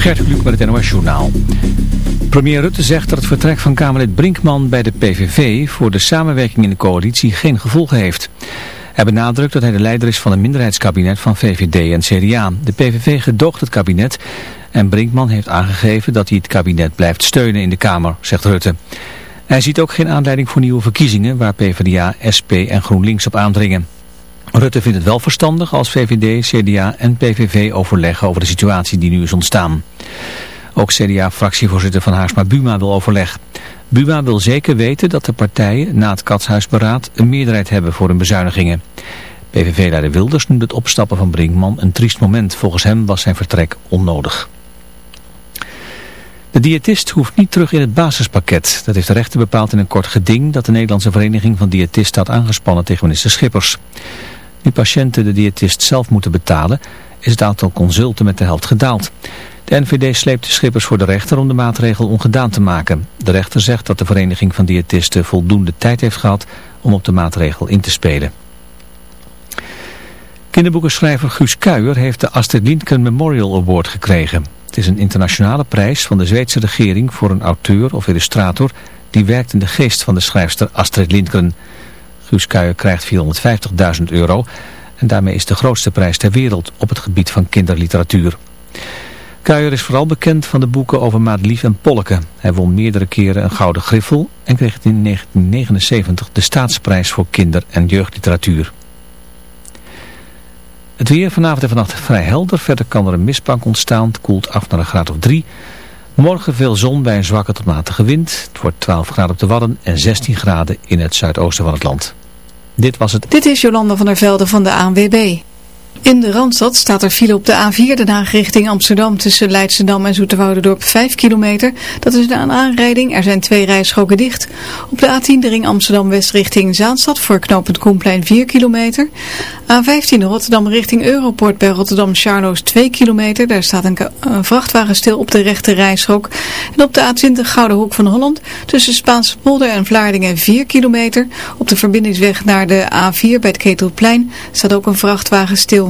Gert Kluk met het NOS Journaal. Premier Rutte zegt dat het vertrek van Kamerlid Brinkman bij de PVV voor de samenwerking in de coalitie geen gevolgen heeft. Hij benadrukt dat hij de leider is van een minderheidskabinet van VVD en CDA. De PVV gedoogt het kabinet en Brinkman heeft aangegeven dat hij het kabinet blijft steunen in de Kamer, zegt Rutte. Hij ziet ook geen aanleiding voor nieuwe verkiezingen waar PvdA, SP en GroenLinks op aandringen. Rutte vindt het wel verstandig als VVD, CDA en PVV overleggen over de situatie die nu is ontstaan. Ook CDA-fractievoorzitter van Haarsma Buma wil overleg. Buma wil zeker weten dat de partijen na het katshuisberaad een meerderheid hebben voor hun bezuinigingen. PVV-leider Wilders noemt het opstappen van Brinkman een triest moment. Volgens hem was zijn vertrek onnodig. De diëtist hoeft niet terug in het basispakket. Dat heeft de rechter bepaald in een kort geding dat de Nederlandse Vereniging van Diëtisten had aangespannen tegen minister Schippers. Nu patiënten de diëtist zelf moeten betalen, is het aantal consulten met de helft gedaald. De NVD sleept de Schippers voor de rechter om de maatregel ongedaan te maken. De rechter zegt dat de Vereniging van Diëtisten voldoende tijd heeft gehad om op de maatregel in te spelen. Kinderboekenschrijver Guus Kuijer heeft de Astrid Lindgren Memorial Award gekregen. Het is een internationale prijs van de Zweedse regering voor een auteur of illustrator die werkt in de geest van de schrijfster Astrid Lindgren. Guus Kuijer krijgt 450.000 euro en daarmee is de grootste prijs ter wereld op het gebied van kinderliteratuur. Kuijer is vooral bekend van de boeken over Maadlief en Polke. Hij won meerdere keren een gouden griffel en kreeg in 1979 de staatsprijs voor kinder- en jeugdliteratuur. Het weer vanavond en vannacht vrij helder. Verder kan er een mistbank ontstaan. Het koelt af naar een graad of 3. Morgen veel zon bij een zwakke tot matige wind. Het wordt 12 graden op de Wadden en 16 graden in het zuidoosten van het land. Dit was het. Dit is Jolanda van der Velde van de ANWB. In de Randstad staat er file op de A4 Den Haag richting Amsterdam tussen Leidschendam en Zoeterwoudendorp 5 kilometer. Dat is een aanrijding, er zijn twee rijstroken dicht. Op de A10 de ring Amsterdam-West richting Zaanstad voor knooppunt Koenplein 4 kilometer. A15 Rotterdam richting Europort bij Rotterdam Charloes 2 kilometer. Daar staat een, vrachtwagen stil op de rechte rijstrook. En op de A20 Gouden Hoek van Holland tussen Spaanse polder en Vlaardingen 4 kilometer. Op de verbindingsweg naar de A4 bij het Ketelplein staat ook een vrachtwagen stil.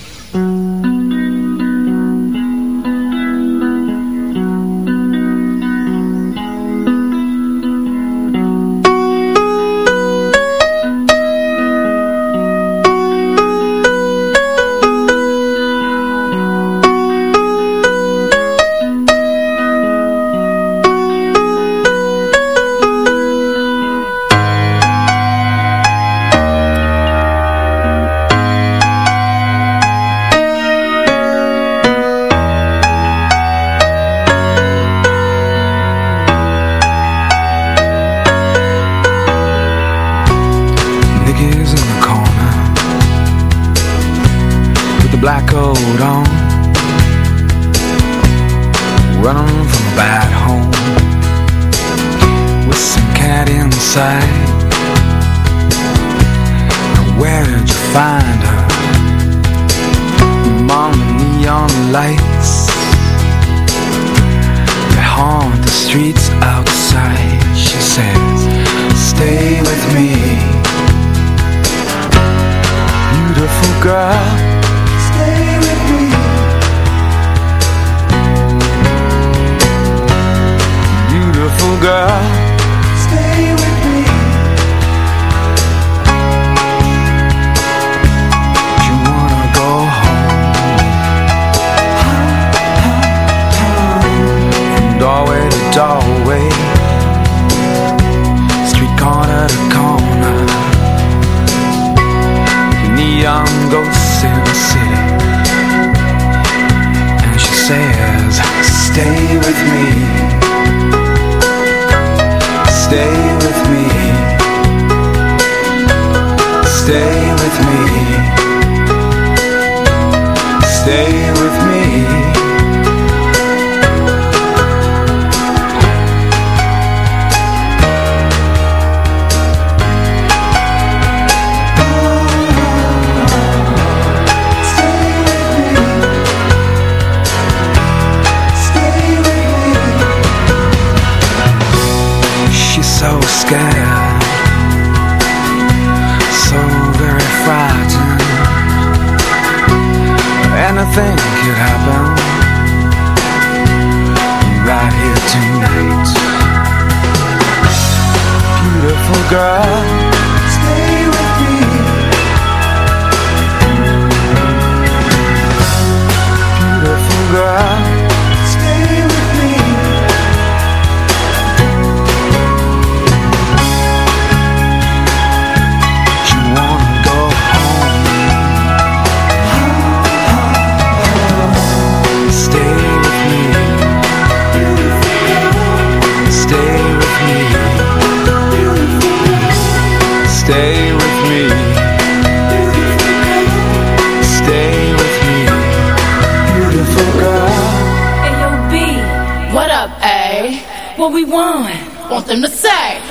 girl. B, what up, A? What we want? Want them to say.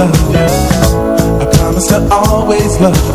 I promise to always love you.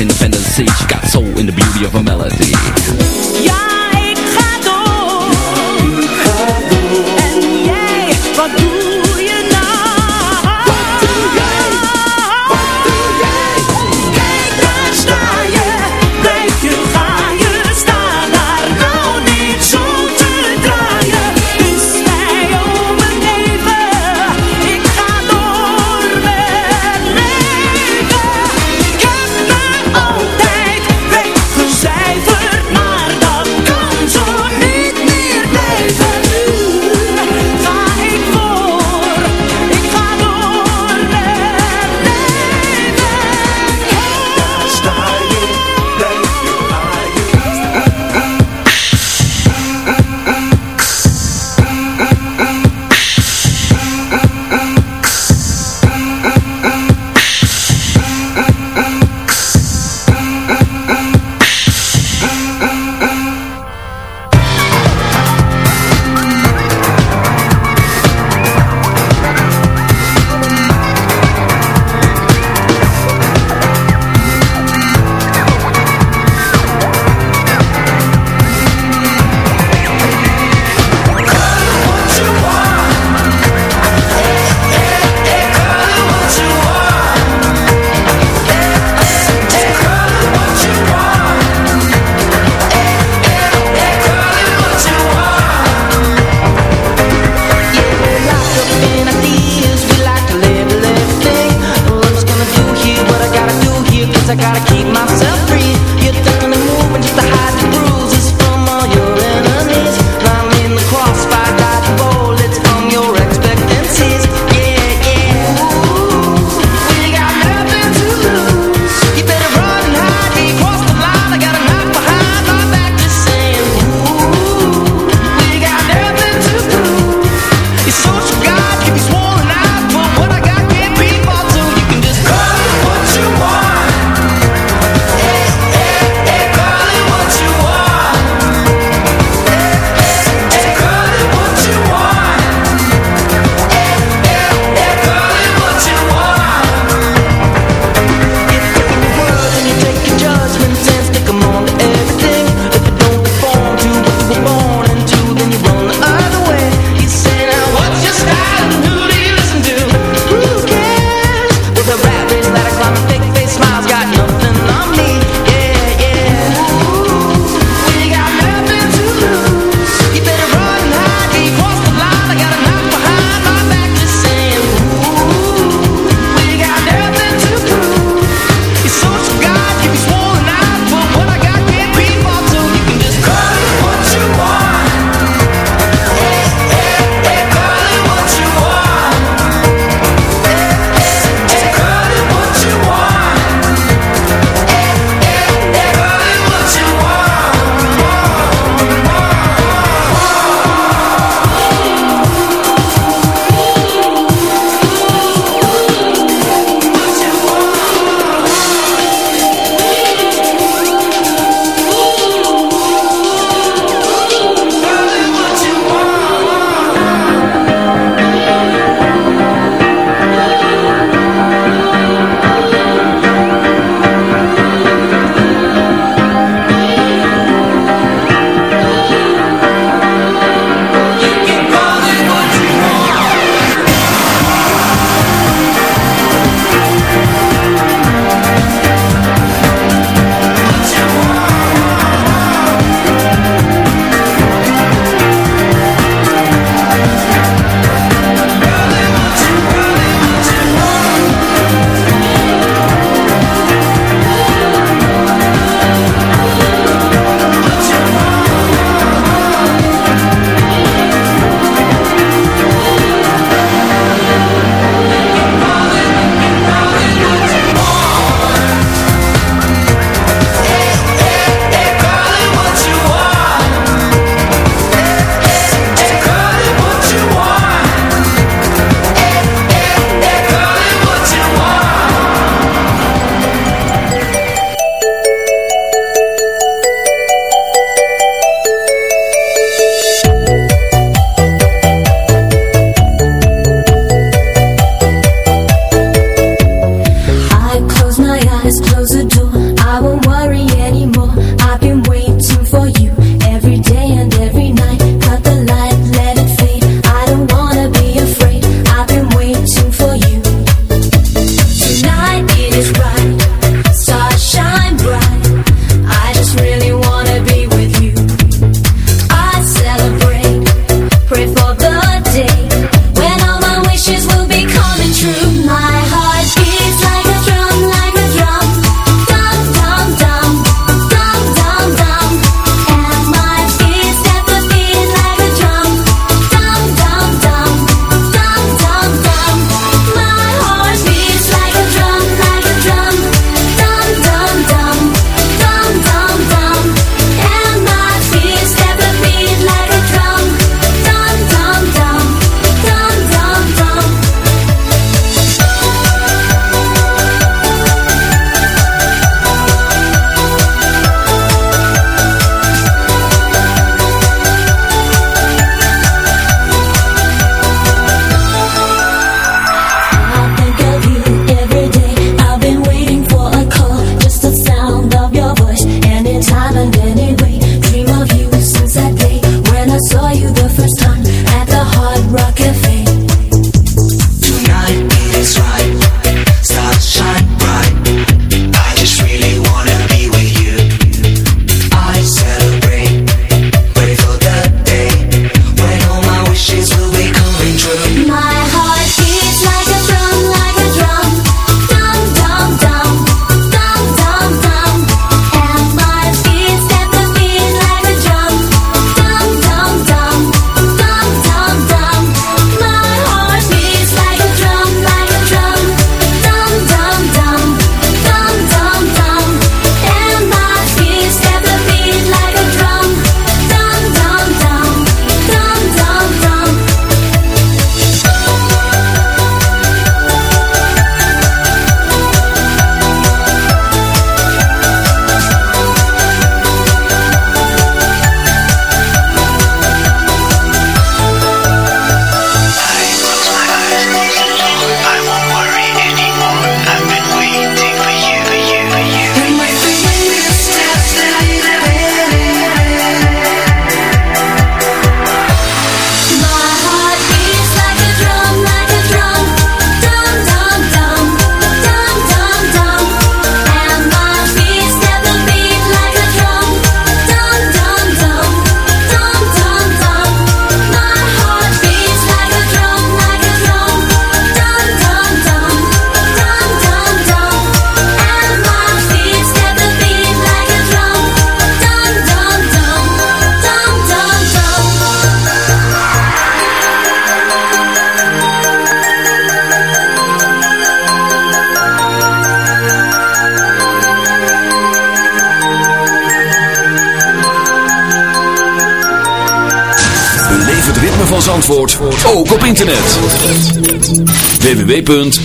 in the fantasy. She got soul in the beauty of her melody. right.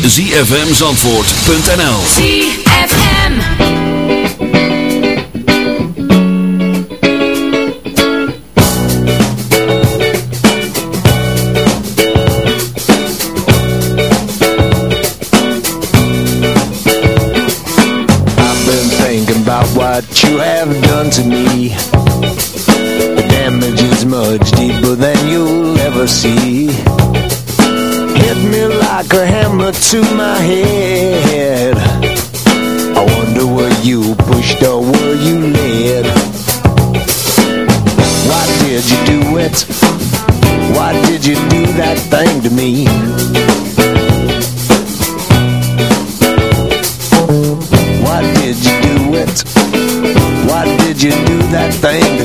zfmzandvoort.nl thing to me Why did you do it? Why did you do that thing?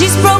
she's broken.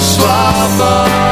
slapen.